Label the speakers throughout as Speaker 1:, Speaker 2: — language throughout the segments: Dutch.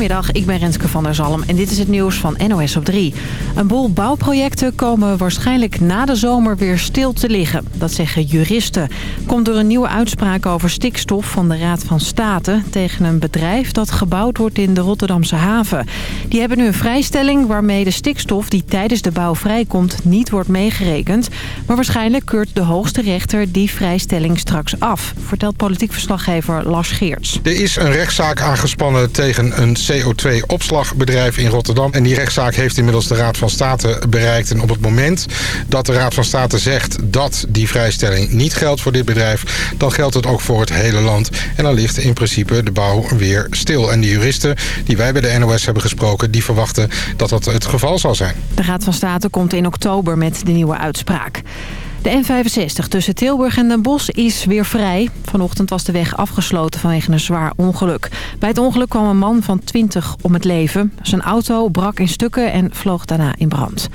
Speaker 1: Goedemiddag, ik ben Renske van der Zalm en dit is het nieuws van NOS op 3. Een boel bouwprojecten komen waarschijnlijk na de zomer weer stil te liggen. Dat zeggen juristen. Komt door een nieuwe uitspraak over stikstof van de Raad van State... tegen een bedrijf dat gebouwd wordt in de Rotterdamse haven. Die hebben nu een vrijstelling waarmee de stikstof die tijdens de bouw vrijkomt... niet wordt meegerekend. Maar waarschijnlijk keurt de hoogste rechter die vrijstelling straks af... vertelt politiek verslaggever Lars Geerts.
Speaker 2: Er is een rechtszaak aangespannen tegen een CO2-opslagbedrijf in Rotterdam. En die rechtszaak heeft inmiddels de Raad van State bereikt. En op het moment dat de Raad van State zegt dat die vrijstelling niet geldt voor dit bedrijf... dan geldt het ook voor het hele land. En dan ligt in principe de bouw weer stil. En de juristen die wij bij de NOS hebben gesproken... die verwachten dat dat het geval zal zijn.
Speaker 1: De Raad van State komt in oktober met de nieuwe uitspraak. De N65 tussen Tilburg en Den Bosch is weer vrij. Vanochtend was de weg afgesloten vanwege een zwaar ongeluk. Bij het ongeluk kwam een man van 20 om het leven. Zijn auto brak in stukken en vloog daarna in brand.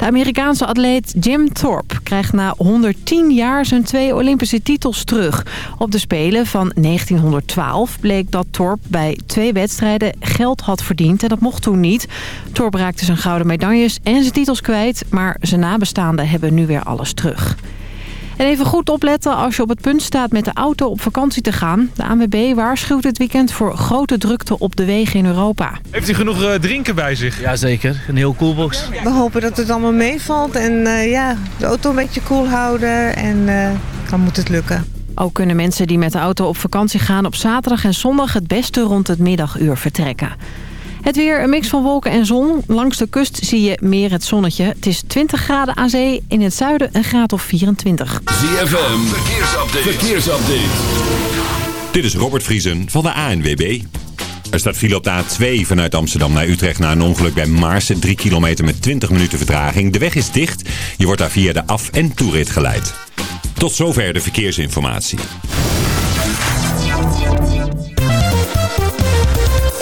Speaker 1: De Amerikaanse atleet Jim Thorpe krijgt na 110 jaar zijn twee Olympische titels terug. Op de Spelen van 1912 bleek dat Thorpe bij twee wedstrijden geld had verdiend en dat mocht toen niet. Thorpe raakte zijn gouden medailles en zijn titels kwijt, maar zijn nabestaanden hebben nu weer alles terug. En even goed opletten als je op het punt staat met de auto op vakantie te gaan. De ANWB waarschuwt het weekend voor grote drukte op de wegen in Europa.
Speaker 3: Heeft u genoeg uh, drinken bij zich?
Speaker 4: Jazeker, een heel koelbox.
Speaker 5: We hopen dat het allemaal meevalt en uh, ja, de auto een beetje koel houden en uh, dan moet het lukken.
Speaker 1: Ook kunnen mensen die met de auto op vakantie gaan op zaterdag en zondag het beste rond het middaguur vertrekken. Het weer, een mix van wolken en zon. Langs de kust zie je meer het zonnetje. Het is 20 graden aan zee, in het zuiden een graad of 24.
Speaker 6: ZFM, verkeersupdate. verkeersupdate. Dit is Robert Vriesen van de ANWB. Er staat file op de A2 vanuit Amsterdam naar Utrecht na een ongeluk bij Maarsen. 3 kilometer met 20 minuten vertraging. De weg is dicht. Je wordt daar via de af- en toerit geleid. Tot zover de verkeersinformatie.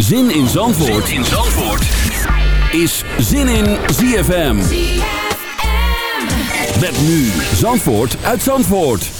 Speaker 7: Zin in Zandvoort, zin in Zandvoort. is Zin in ZFM. Met nu Zandvoort uit Zandvoort.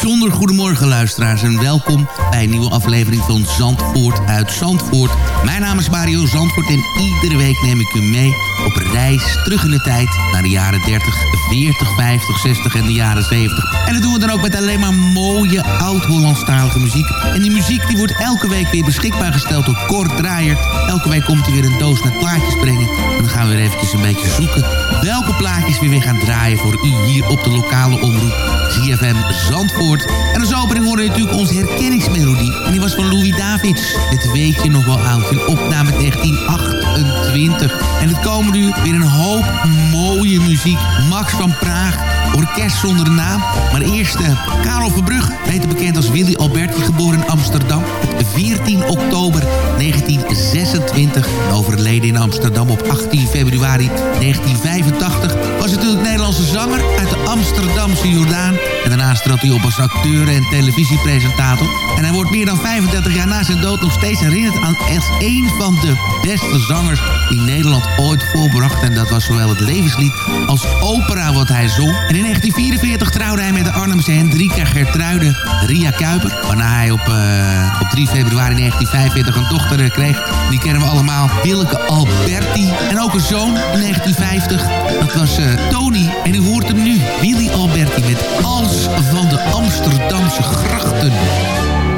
Speaker 4: bijzonder goedemorgen luisteraars en welkom bij een nieuwe aflevering van Zandvoort uit Zandvoort. Mijn naam is Mario Zandvoort en iedere week neem ik u mee op reis terug in de tijd naar de jaren 30, 40, 50, 60 en de jaren 70. En dat doen we dan ook met alleen maar mooie oud-Hollandstalige muziek. En die muziek die wordt elke week weer beschikbaar gesteld door Kort Draaier. Elke week komt hij weer een doos met plaatjes brengen. En dan gaan we weer eventjes een beetje zoeken welke plaatjes we weer gaan draaien voor u hier op de lokale omroep ZFM Zandvoort. En als opening hoorde je natuurlijk onze herkenningsmelodie. En die was van Louis Davids. Dit weet je nog wel oud. Een opname 1928. En het komen nu weer een hoop mooie muziek. Max van Praag. Orkest zonder naam. Maar eerst uh, Karel Verbrugge, beter bekend als Willy Alberti, geboren in Amsterdam. Op 14 oktober 1926. Overleden in Amsterdam op 18 februari 1985. Was natuurlijk Nederlandse zanger uit de Amsterdamse Jordaan. En daarnaast trad hij op als acteur en televisiepresentator. En hij wordt meer dan 35 jaar na zijn dood nog steeds herinnerd aan als een van de beste zangers die Nederland ooit voorbracht. En dat was zowel het levenslied als opera wat hij zong. En in 1944 trouwde hij met de Arnhemse Hendrika Gertruide Ria Kuiper. Waarna hij op, uh, op 3 februari 1945 een dochter uh, kreeg. Die kennen we allemaal. Willeke Alberti. En ook een zoon in 1950. Dat was uh, Tony. En u hoort hem nu. Willy Alberti met Als van de Amsterdamse grachten.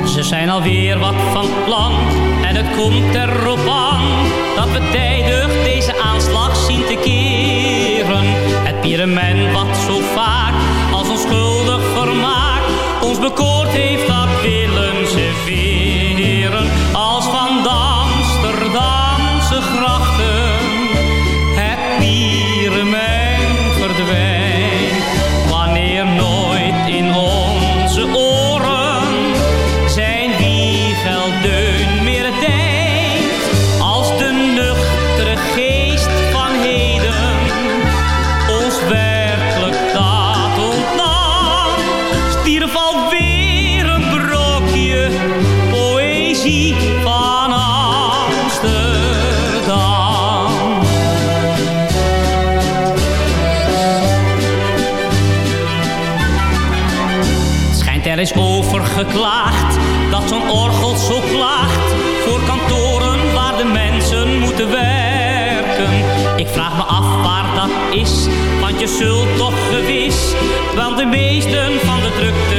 Speaker 8: Ze zijn alweer wat van plan en het komt erop aan dat we tijdig deze aanslag zien te keren. Het pyramid wat zo vaak als onschuldig vermaak ons bekoord zo'n orgel zo klaagt voor kantoren waar de mensen moeten werken. Ik vraag me af waar dat is, want je zult toch gewis wel de meesten van de drukte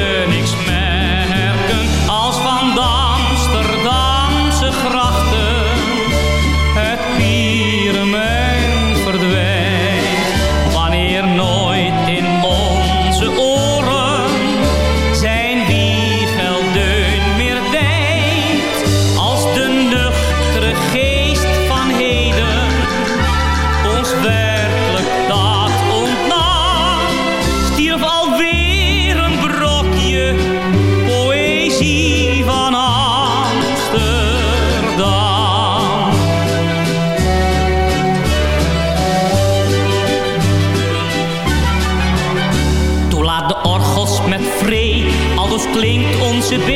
Speaker 8: klinkt onze B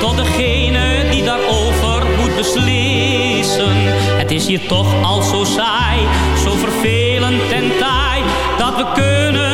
Speaker 8: tot degene die daarover moet beslissen. Het is hier toch al zo saai, zo vervelend en taai, dat we kunnen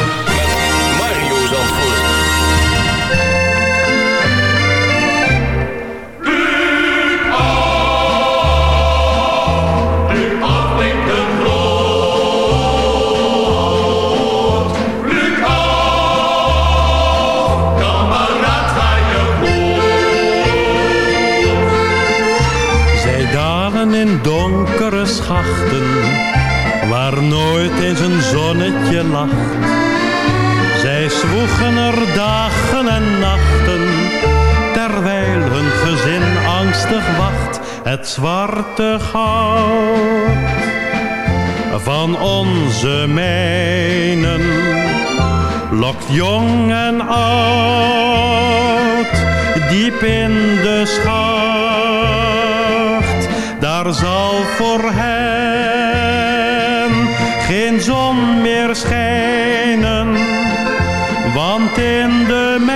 Speaker 9: Zij zwoegen er dagen en nachten, terwijl hun gezin angstig wacht. Het zwarte goud van onze mijnen lokt jong en oud diep in de schacht. Daar zal voor hen geen zon meer schijnen, want in de mijn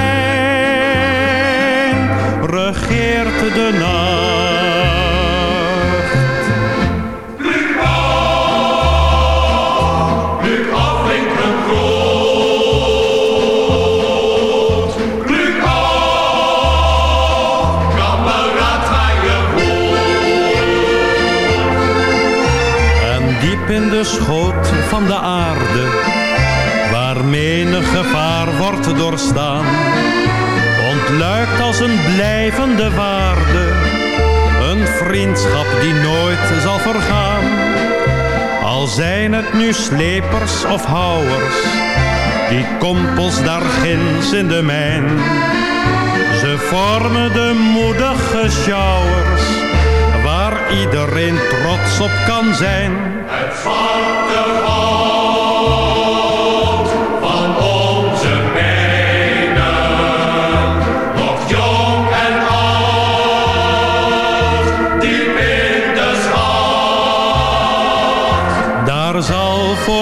Speaker 9: regeert de nacht. Een blijvende waarde, een vriendschap die nooit zal vergaan. Al zijn het nu slepers of houwers, die kompels daar ginds in de mijn. Ze vormen de moedige sjouwers, waar iedereen trots op kan zijn.
Speaker 10: Het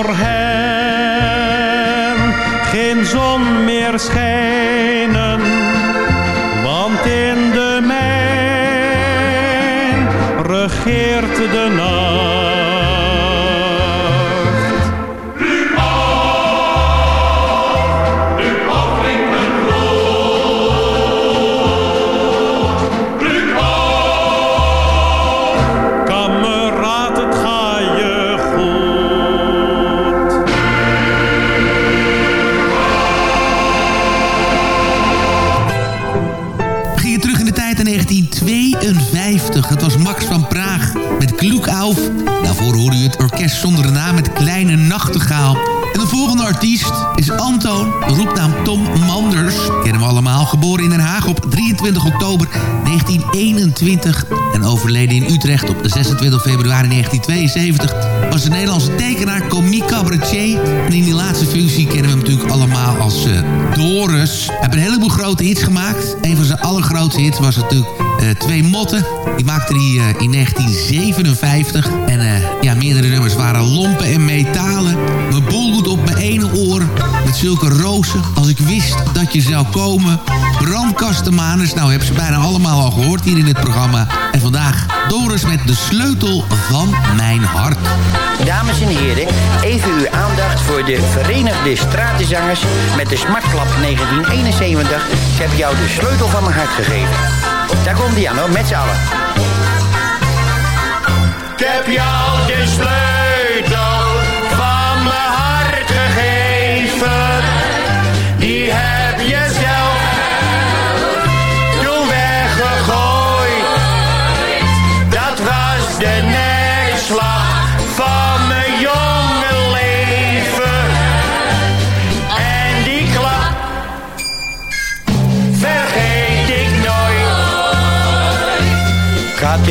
Speaker 9: voor hen geen zon meer schijnen, want in de mijn regeert de nacht.
Speaker 4: 1952. Het was Max van Praag met Kloekauf. Daarvoor hoorde u het orkest zonder naam met Kleine Nachtegaal. En de volgende artiest is Antoon, roepnaam Tom Manders. Kennen we allemaal, geboren in Den Haag op 23 oktober 1921... en overleden in Utrecht op 26 februari 1972... was een Nederlandse tekenaar, komiek, cabaretier. En in die laatste functie kennen we hem natuurlijk allemaal als eh, Doris. Hij heeft een heleboel grote hits gemaakt. Een van zijn allergrootste hits was natuurlijk Twee Motten. Die maakte hij eh, in 1957. En eh, ja, meerdere nummers waren Lompen en Metalen. Mijn doet op mijn ene oor. Met zulke rozen. Als ik wist dat je zou komen. Brandkastenmaners. Nou, hebben ze bijna allemaal al gehoord hier in het programma. En vandaag Doris met de sleutel van mijn hart.
Speaker 11: Dames en heren, even uw aandacht voor de Verenigde Stratenzangers met de Smartklap 1971. Ik heb jou de sleutel van mijn hart gegeven. Daar komt die aan hoor, met z'n allen.
Speaker 10: Ik heb jou de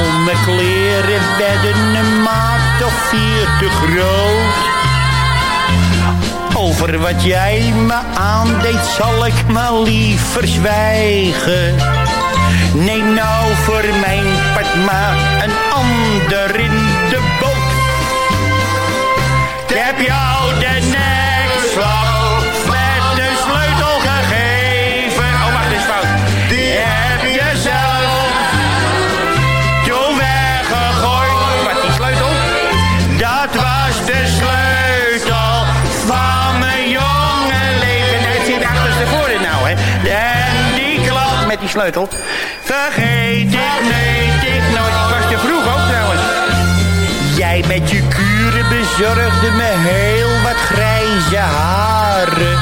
Speaker 11: al mijn kleren werden een maat of vier te groot. Over wat jij me aandeed zal ik maar liever zwijgen. Neem nou voor mijn part maar een ander in sleutel. Vergeet ik, weet ik nooit. Ik was te vroeg ook trouwens. Jij met je kuren bezorgde me heel wat grijze haren.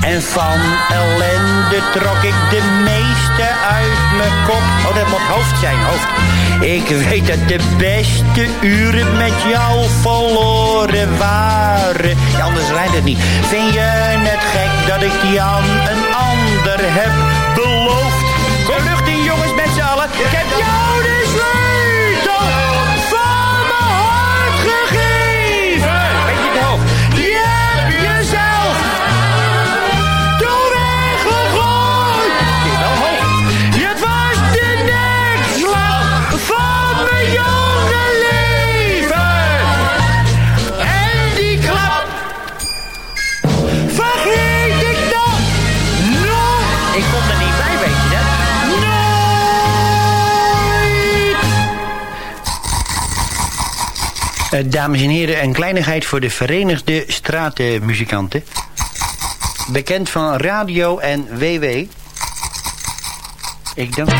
Speaker 11: En van ellende trok ik de meeste uit mijn kop. Oh, dat moet hoofd zijn, hoofd. Ik weet dat de beste uren met jou verloren waren. Ja, anders rijdt het niet. Vind je het gek dat ik aan een ander heb met dames en heren, een kleinigheid voor de Verenigde Stratenmuzikanten. Bekend van radio en WW. Ik dank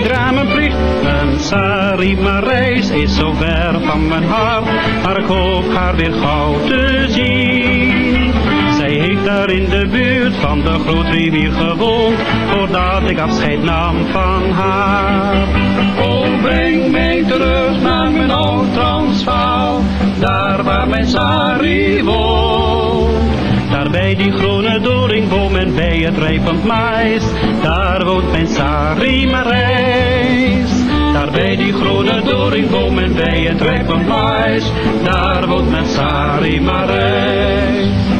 Speaker 10: ik daar
Speaker 12: mijn. Mijn Sari Marijs is zo ver van mijn hart, maar ik hoop haar weer gauw te zien. Zij heeft daar in de buurt van de grootrivier gewoond, voordat ik afscheid nam van haar. Oh, breng mij terug naar mijn oud Transvaal, daar waar mijn Sari woont. Bij die groene doringboom en bij het rijpend mais, daar woont mijn Sari Marijs. Daar bij die groene doringboom en bij het rijpend mais, daar woont mijn Sari Marijs.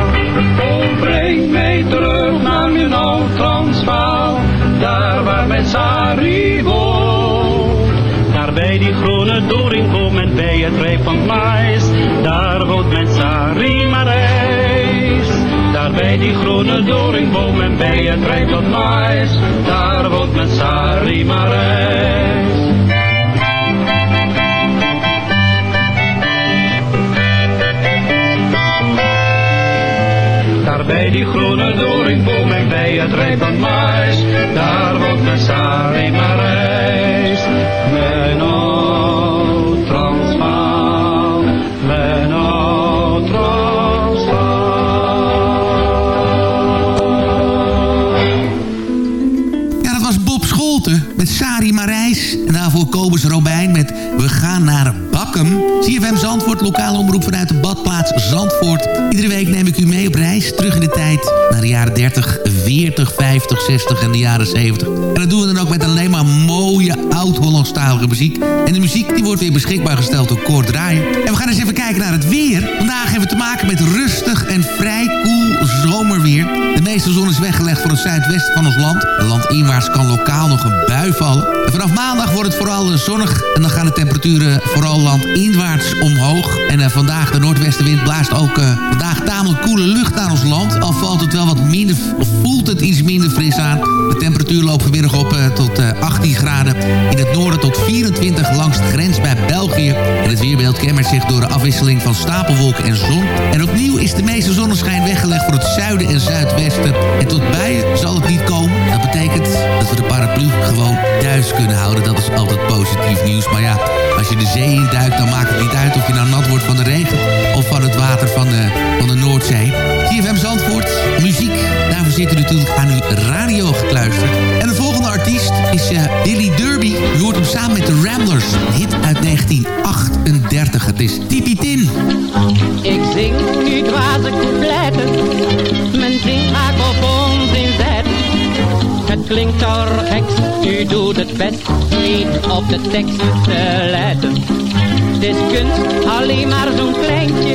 Speaker 12: Transvaal, daar waar mijn Sari woont. Daar bij die groene doringboom en bij het rijp van mais, daar woont mijn Sari Marijs. Daar bij die groene doringboom en bij het rijp van mais, daar woont mijn Sari Marijs. Bij die groene het rijp van daar woont mijn Sari Marijs. Mijn
Speaker 4: 30, 40, 50, 60 en de jaren 70. En dat doen we dan ook met alleen maar mooie oud-Hollandstalige muziek. En de muziek die wordt weer beschikbaar gesteld door Draaier. En we gaan eens even kijken naar het weer. Vandaag hebben we te maken met rustig en vrij koel meeste zon is weggelegd voor het zuidwesten van ons land. Landinwaarts kan lokaal nog een bui vallen. En vanaf maandag wordt het vooral zonnig. En dan gaan de temperaturen vooral landinwaarts omhoog. En uh, vandaag de noordwestenwind blaast ook uh, vandaag tamelijk koele lucht naar ons land. Al valt het wel wat minder, of voelt het iets minder fris aan. De temperatuur loopt vanmiddag op tot 18 graden. In het noorden tot 24 langs de grens bij België. En het weerbeeld kenmerkt zich door de afwisseling van stapelwolken en zon. En opnieuw is de meeste zonneschijn weggelegd voor het zuiden en zuidwesten. En tot buien zal het niet komen. Dat betekent dat we de paraplu gewoon thuis kunnen houden. Dat is altijd positief nieuws. Maar ja, als je de zee induikt, dan maakt het niet uit of je nou nat wordt van de regen of van het water van de, van de Noordzee. CFM Zandvoort, muziek. Daarvoor zit u natuurlijk aan uw radio gekluisterd. En de volgende artiest is uh, Billy Derby. U hoort hem samen met de Ramblers. Hit uit 1938. Het is Tipi Tin.
Speaker 13: Ik zing nu dwaze coupletten. U doet het best niet op de tekst te letten. Het is kunst, alleen maar zo'n kleintje.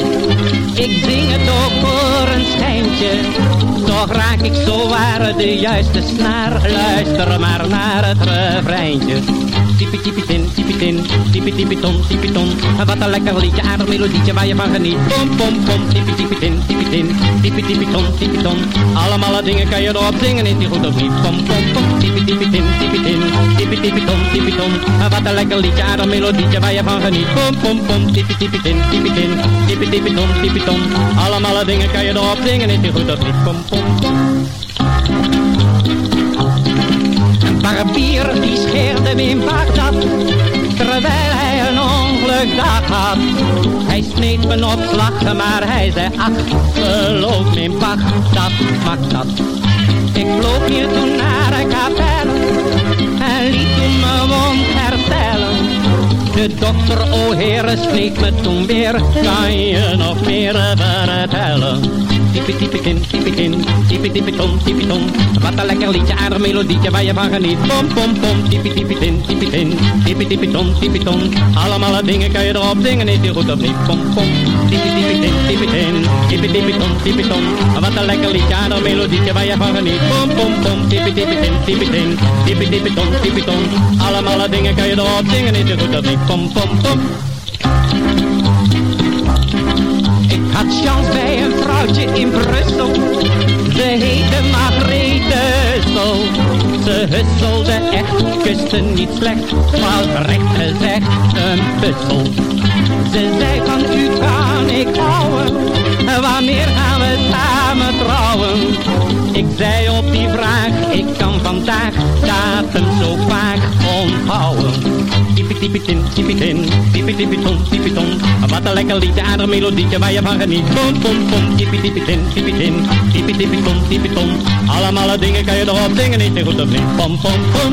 Speaker 13: Ik zing het ook voor een schijntje. Toch raak ik zo waar de juiste snaar. Luister maar naar het refreintje. Tipi tipi tin, tipi tin, tipi tipi ton, tipi ton. Wat een lekker liedje, aardig melodietje waar je van geniet. Pom pom pom, tipi tipi tin, tipi tin, tipi tipi ton, tipi ton. Allemaal dingen kan je erop zingen, is die goed of niet? Pom pom pom, tipi tipi tin, tipi tin, tipi tipi ton, tipi ton. Wat een lekker liedje, aardig melodietje waar je van geniet. Pom pom pom, tipi tipi tin, tipi tin, tipi tipi ton, tipi ton. Allemaal dingen kan je erop zingen, is die goed of niet? Pom pom. Een barbier die scheerde in Bagdad, terwijl hij een ongelukdag had. Hij sneed me op slag, maar hij zei, ach, geloof me in Bagdad, Bagdad. meer toen naar de kapel en liet toen mijn wond herstellen. De dokter, o oh heren, sneed me toen weer, kan je nog meer vertellen? Typie, ton, typie, ton. Wat een lekker liedje, aardig melodietje waar je van geniet. Pom, pom, pom, typie, typie, tin, typie, tin, typie, typie, ton, ton. Allemaal dingen kan je erop dingen, is die goed of niet? Pom, pom, typie, tin, typie, tin, typie, typie, ton, ton. Wat een lekker liedje, aardig melodietje waar je van geniet. Pom, pom, pom, typie, typie, tin, typie, tin, typie, typie, ton, ton. Allemaal dingen kan je erop dingen, is die goed of niet? Pom, pom, pom. Had chance bij een vrouwtje in Brussel. Ze heette Margrethe Hussel. Ze husselde echt, kuste niet slecht. Maar recht gezegd een puzzel. Tipi tipi tin, tipi tin, tipi tipi ton, tipi ton. Wat een lekker liedje, aardig melodietje waar je van geniet. Pom pom pom, tipi tipi tin, tipi tin, tipi tipi ton, tipi ton. Allemaal dingen kan je erop dingen niet goed of niet. Pom pom pom.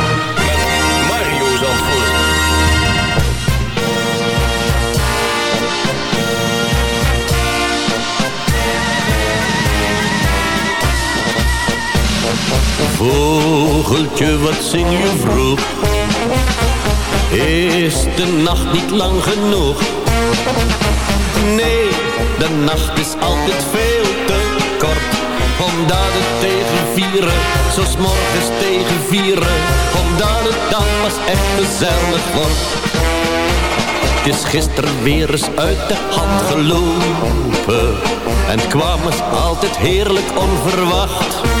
Speaker 14: Vogeltje, wat zing je vroeg? Is de nacht niet lang genoeg? Nee, de nacht is altijd veel te kort. Omdat het tegen vieren, zoals morgens tegen vieren. Omdat het dan pas echt gezellig wordt. Het is gisteren weer eens uit de hand gelopen. En kwam het altijd heerlijk onverwacht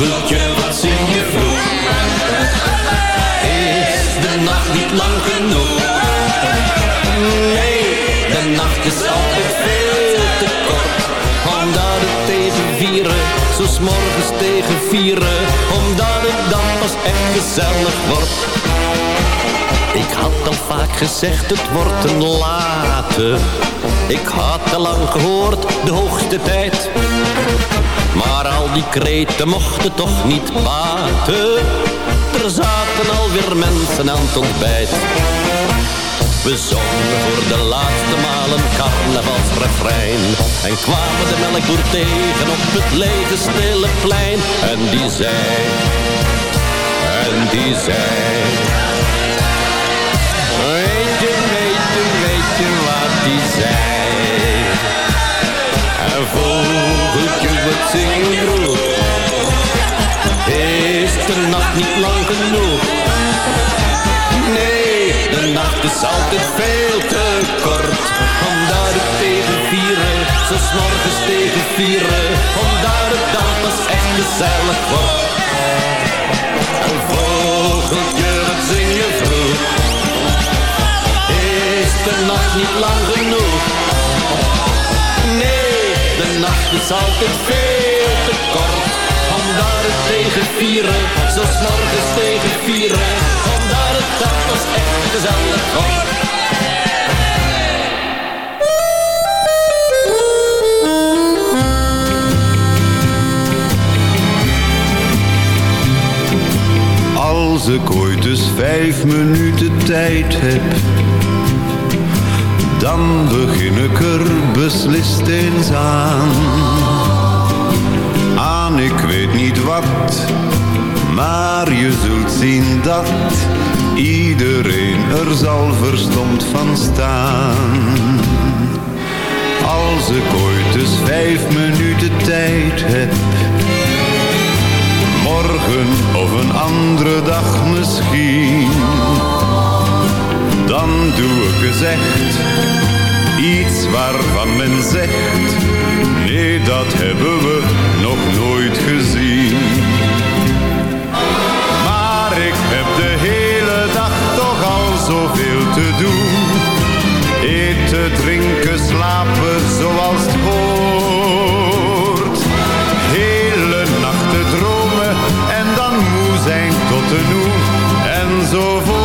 Speaker 14: Vogeltje, wat zing je vroeg? Is de nacht niet lang genoeg? Nee, de nacht is altijd veel te kort. Omdat het tegen vieren, zo morgens tegen vieren. Omdat het dan pas echt gezellig wordt. Ik had al vaak gezegd, het wordt een late. Ik had al lang gehoord, de hoogste tijd. Maar al die kreten mochten toch niet baten. Er zaten alweer mensen aan het ontbijt. We zongen voor de laatste maal een carnavalsrefrein. En kwamen de melkboer tegen op het lege stille plein. En die zei, en die zei... Weet je, weet je, weet je wat die zei? En zing je vroeg? Is de nacht niet lang genoeg? Nee, de nacht is altijd veel te kort. Omdat het tegen vieren, zo morgens tegen vieren. Omdat het dan pas echt gezellig wordt. Een vogeltje, wat zing je vroeg? Is de nacht niet lang genoeg? Het is altijd veel te kort. Vandaar het tegen vieren, zo morgens tegen vieren. Vandaar het dat was echt gezellig wordt.
Speaker 15: Als ik ooit eens vijf minuten tijd heb dan begin ik er beslist eens aan. Aan ik weet niet wat, maar je zult zien dat iedereen er zal verstomd van staan. Als ik ooit eens vijf minuten tijd heb morgen of een andere dag misschien. Dan doe ik echt iets waarvan men zegt, nee dat hebben we nog nooit gezien. Maar ik heb de hele dag toch al zoveel te doen. Eten, drinken, slapen zoals het hoort. Hele nachten dromen en dan moe zijn tot de noe. Enzovoort,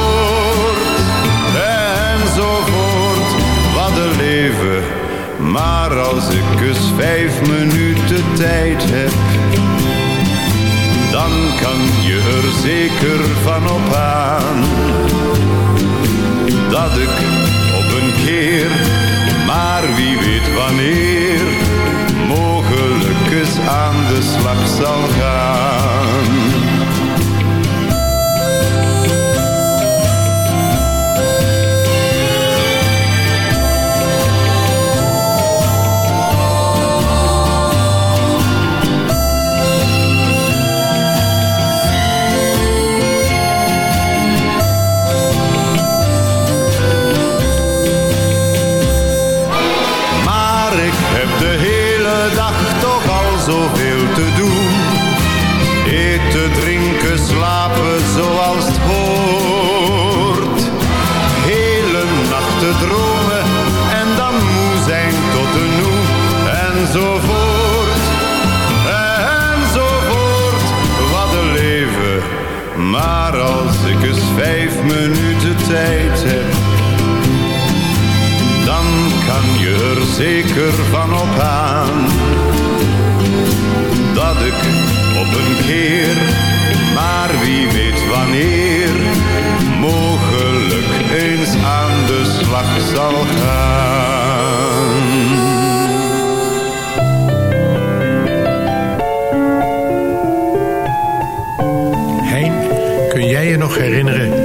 Speaker 15: Maar als ik eens vijf minuten tijd heb, dan kan je er zeker van op aan. Dat ik op een keer, maar wie weet wanneer, mogelijk eens aan de slag zal gaan. Tijd heb dan kan je er zeker van op aan dat ik op een keer, maar wie weet wanneer, mogelijk eens aan de slag zal gaan.
Speaker 16: Hein, kun jij je nog herinneren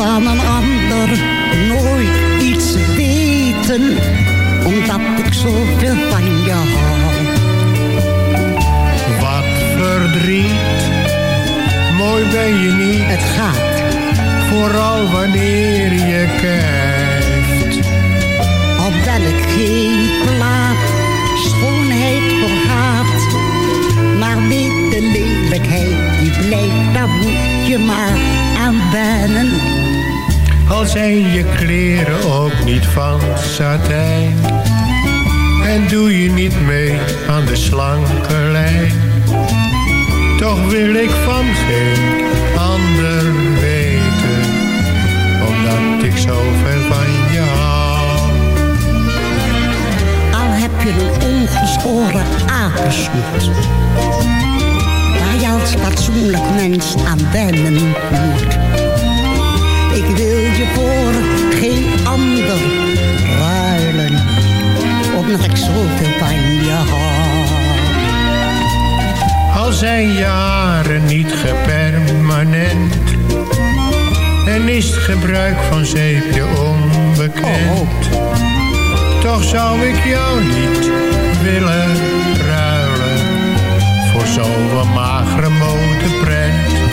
Speaker 17: Van een ander nooit iets weten, omdat ik zoveel van je hou.
Speaker 16: Wat verdriet, mooi ben je niet.
Speaker 17: Het gaat.
Speaker 16: Vooral wanneer je kijkt.
Speaker 17: Op welk geen plaat schoonheid vergaat. Maar weet de lelijkheid die blijft, daar moet je maar aan wennen.
Speaker 16: Al zijn je kleren ook niet van satijn. En doe je niet mee aan de slanke lijn. Toch wil ik van geen ander weten. Omdat ik zo ver van je hou.
Speaker 17: Al heb je een ongeschoren apensoet. Waar je als fatsoenlijk mens aan wennen moet. Ik wil je voor geen ander ruilen omdat ik zoveel van je hou.
Speaker 16: Al zijn jaren niet gepermanent en is het gebruik van zeepje onbekend. Toch zou ik jou niet willen ruilen voor zo'n magere modeprent.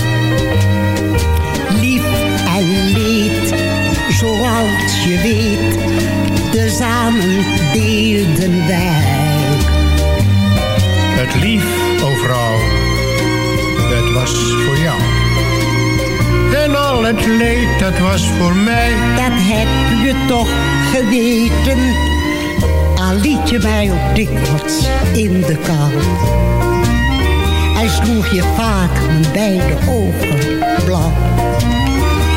Speaker 17: En leed, zoals je weet, tezamen deelden wij.
Speaker 16: Het lief overal, dat was voor jou. En al het leed, dat was voor mij.
Speaker 17: Dat heb je toch geweten, al liet je mij ook dikwijls in de kou. En sloeg je vaak mijn beide ogen blauw.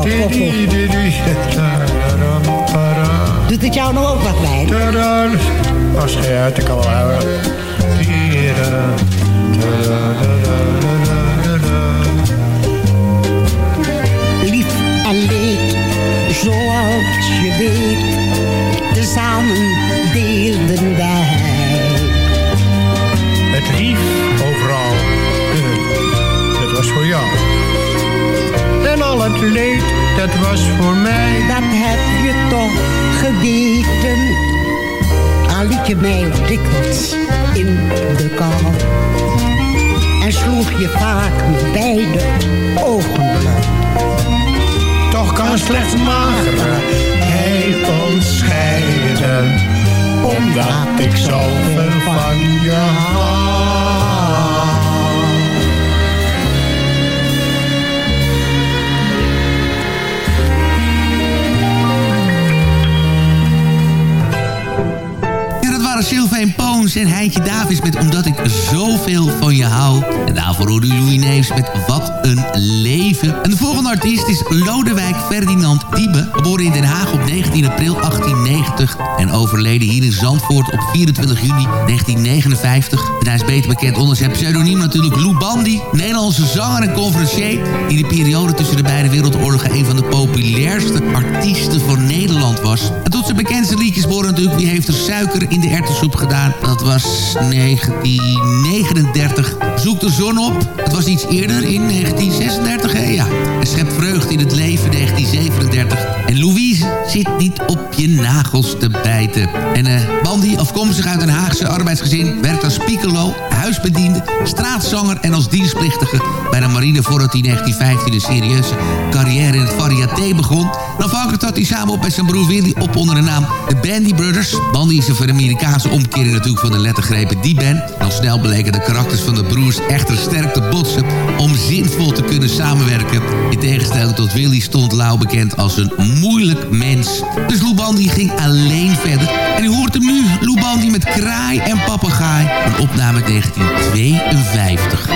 Speaker 17: Koppel. Doet het jou nog ook wat bij?
Speaker 16: Als je uit, ik kan houden.
Speaker 17: Lief en leed, zoals je weet, tezamen deelden wij.
Speaker 16: Het lief overal, dat was voor jou. En al het leed, dat was voor mij.
Speaker 17: Dat heb je toch geweten, al liet je mij dikwijls in de kou. En sloeg je vaak met beide ogen.
Speaker 16: Toch kan slechts magere hij ons scheiden, omdat ik zoveel van je hou.
Speaker 4: Waren Sylvain Poons en Heintje Davids met Omdat ik zoveel van je hou. En daarvoor hoorde Louis Neefs met Wat een leven. En de volgende artiest is Lodewijk Ferdinand Diebe. Geboren in Den Haag op 19 april 1890 en overleden hier in Zandvoort op 24 juni 1959. En hij is beter bekend onder zijn pseudoniem natuurlijk Lou Bandy. Nederlandse zanger en conferencier die in de periode tussen de beide wereldoorlogen een van de populairste artiesten van Nederland was. En tot zijn bekendste liedjes natuurlijk Wie heeft er suiker in de erwtensoep gedaan. Dat was 1939. Zoek de zon op. Het was iets eerder in 1936, hè? Ja. En schept vreugde in het leven 1937. En Louise zit niet op je nagels te bijten. En eh Bandy, afkomstig uit een Haagse arbeidsgezin, werkt als piccolo, huisbediende, straatzanger en als dienstplichtige bij de marine voordat hij in 1915 een serieuze carrière in het variété begon. En afhankelijk trad hij samen op met zijn broer Willy op onder de naam de Bandy Brothers. Bandy is een Amerikaanse omkering natuurlijk van de lettergrepen die band. En al snel bleken de karakters van de broers echter sterk te botsen om zinvol te kunnen samenwerken. In tegenstelling tot Willy stond Lau bekend als een moeilijk mens. Dus Lou Bandy ging alleen verder. En u hoort hem nu, Lou Bandy met Kraai en Papegaai. Een opname uit 1952.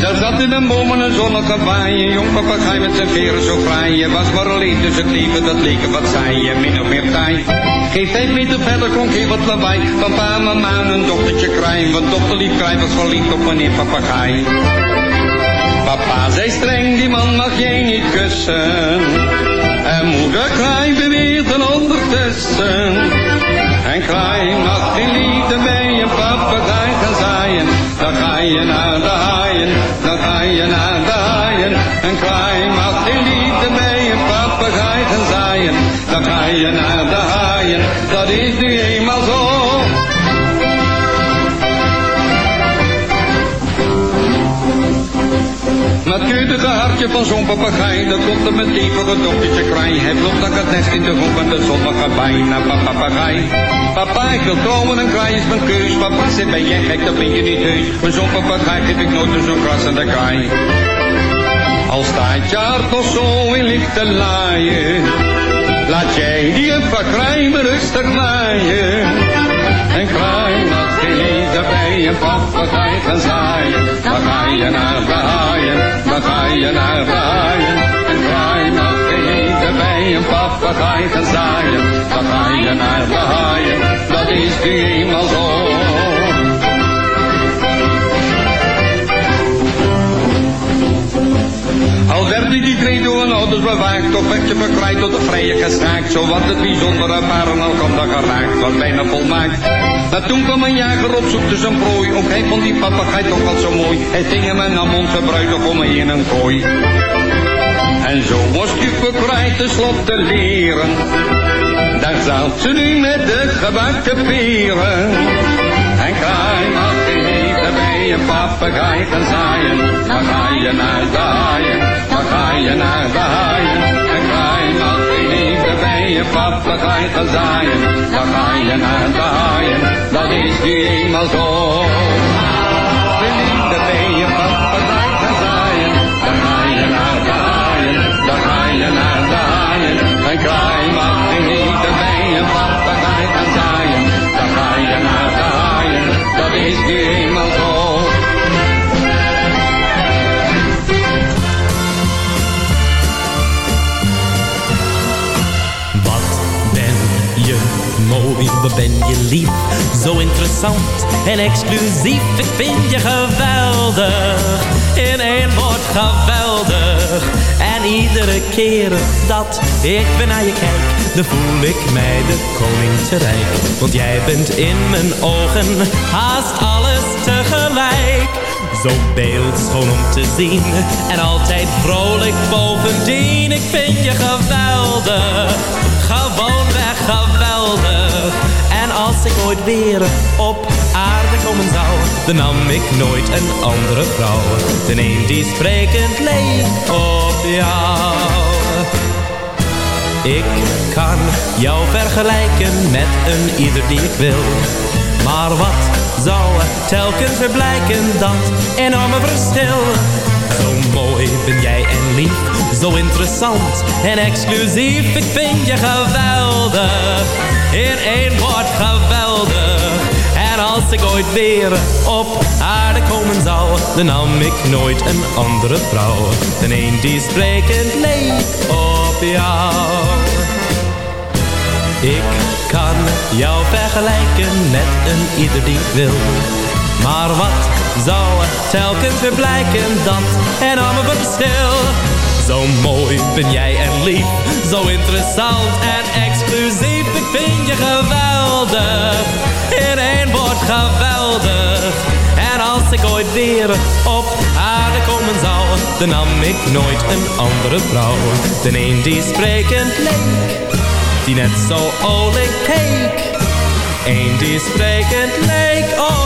Speaker 18: Daar zat in de bomen een zonnige baai, een jong papegaai met zijn veren zo fraai. Je was maar alleen, dus het leven dat leek wat saai, je min of meer taai. Geen vijf meter verder klonk heel wat lawaai, van pa, mama en een dochtertje kraai. Want dochter lief kraai was verliefd op meneer papegaai. Papa zei streng, die man mag jij niet kussen. En moeder kraai beweert ondertussen. En kraai mag geen liefde bij een papegaai gaan zaaien. Dan ga je naar de haaien, dan ga je naar de haaien. En kraai mag geen liefde bij een papegaai gaan zaaien. Dan ga je naar de haaien, dat is nu eenmaal zo. Maar het keutige hartje van zo'n papegaai, dat komt er meteen voor het dochtertje kraai. Hij vloog naar het nest in de hoek en de zonnige bijna papegaai. Papa, ik wil trouwen en kraai is mijn keus. Papa, zit ben jij gek, dat ben je niet heus. Maar zo'n papegaai geef ik nooit zo'n krassende kraai. Als staat je hart nog zo in ligt te laaien, laat jij die een verkrijmen rustig naaien. En kraai mag gelezen bij een papegaai gaan zaaien. Dan ga je naar de haaien, dan ga je naar de haaien. En kraai mag gelezen bij een papegaai gaan zaaien. Dan ga je naar de haaien, dat is nu eenmaal zo. Al werd ik die een ouders bewaakt, toch werd je verkrijgt tot de vrije gestaakt. Zo wat het bijzondere paren al kwam dat geraakt, was bijna volmaakt. Maar toen kwam een jager op zoek zijn prooi, ook hij vond die papegaai toch wel zo mooi. Hij ving hem en nam onze bruidegom in een kooi. En zo was die verkrijgt tenslotte leren. Daar zat ze nu met de gebakken peren. En kraai mag eten bij een papegaai gaan zaaien. Dan ga je naar je naar de haaien. En kraai mag eten bij een papegaai gaan zaaien. Dan ga je naar de haaien, dat is nu eenmaal zo. Geliefde bij een papegaai gaan zaaien. Dan ga je naar de haaien, ga je naar de. En ga je naar de dat is nu
Speaker 19: mooi, wat ben je lief. Zo interessant en exclusief. Ik vind je geweldig, in één woord geweldig. En iedere keer dat ik weer naar je kijk, dan voel ik mij de koning te rijk. Want jij bent in mijn ogen haast alles tegelijk. Zo beeldschoon om te zien en altijd vrolijk bovendien. Ik vind je geweldig, als ik ooit weer op aarde komen zou, dan nam ik nooit een andere vrouw. De een die sprekend leek op jou. Ik kan jou vergelijken met een ieder die ik wil. Maar wat zou telkens weer blijken, dat enorme verschil. Zo mooi ben jij en lief, zo interessant en exclusief. Ik vind je geweldig, in één woord geweldig. En als ik ooit weer op aarde komen zou, dan nam ik nooit een andere vrouw. Dan een die sprekend leek op jou. Ik kan jou vergelijken met een ieder die wil. Maar wat zou telkens weer blijken, dat enorme verschil. Zo mooi ben jij en lief, zo interessant en exclusief. Ik vind je geweldig, in één woord geweldig. En als ik ooit weer op aarde komen zou, dan nam ik nooit een andere vrouw. De een die sprekend leek die net zo olijk keek. Eén die sprekend leek op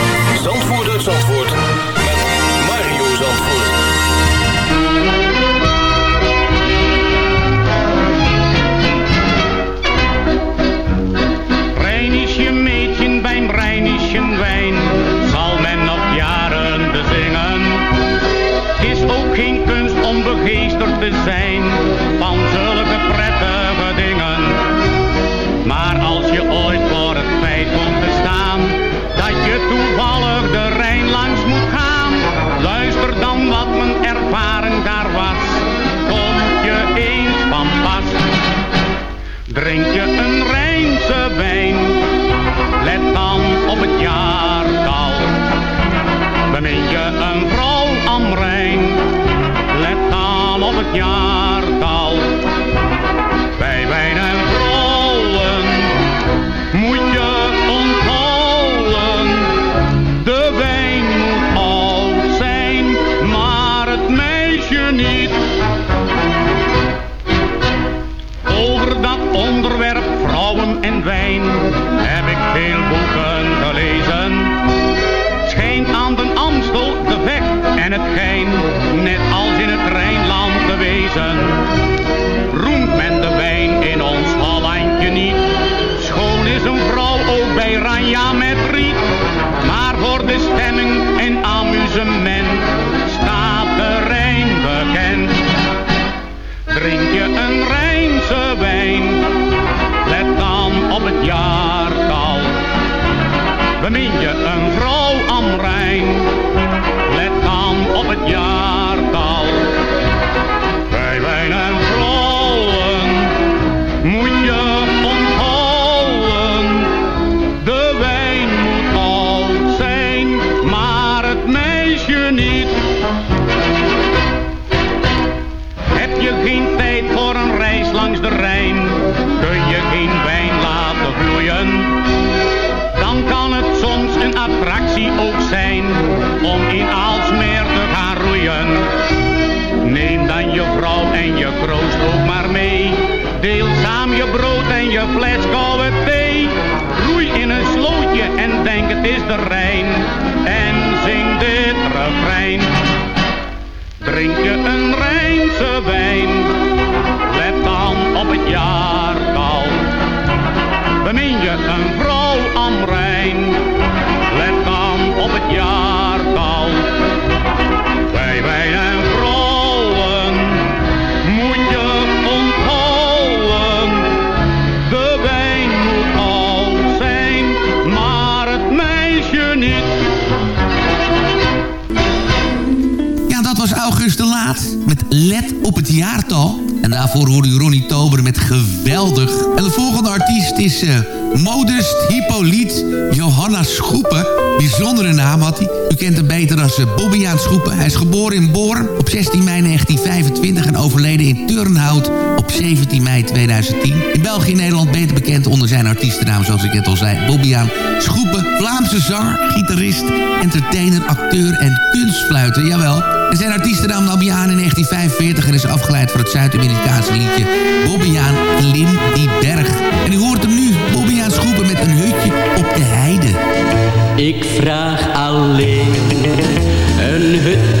Speaker 20: zijn van zulke prettige dingen. Maar als je ooit voor het feit komt te staan dat je toevallig de Rijn langs moet gaan, luister dan wat mijn ervaring daar was. Kom je eens van pas. Drink je een Rijnse wijn, let dan op het jaar. jaar ja met riet. Maar voor de stemming en amusement staat de Rijn bekend. Drink je een Rijnse wijn, let dan op het jaartal. Bemin je een vrouw am Rijn, let dan op het jaartal. jaartal. En
Speaker 4: daarvoor hoorde u Ronnie Tober met Geweldig. En de volgende artiest is eh, Modest Hippolyte Johanna Schoepen. Bijzondere naam had hij. U kent hem beter als eh, Bobbiaan Schoepen. Hij is geboren in Born op 16 mei 1925 en overleden in Turnhout op 17 mei 2010. In België en Nederland beter bekend onder zijn artiestennaam, zoals ik net al zei. Bobbiaan Schoepen, Vlaamse zanger, gitarist, entertainer, acteur en kunstfluiter. Jawel, en zijn artiestennaam nam aan in 1945 en is afgeleid van het Zuid-Amerikaanse liedje Bobbiaan Lim die Berg. En u hoort hem nu, aanschoeven met een hutje op de heide.
Speaker 21: Ik vraag alleen een hut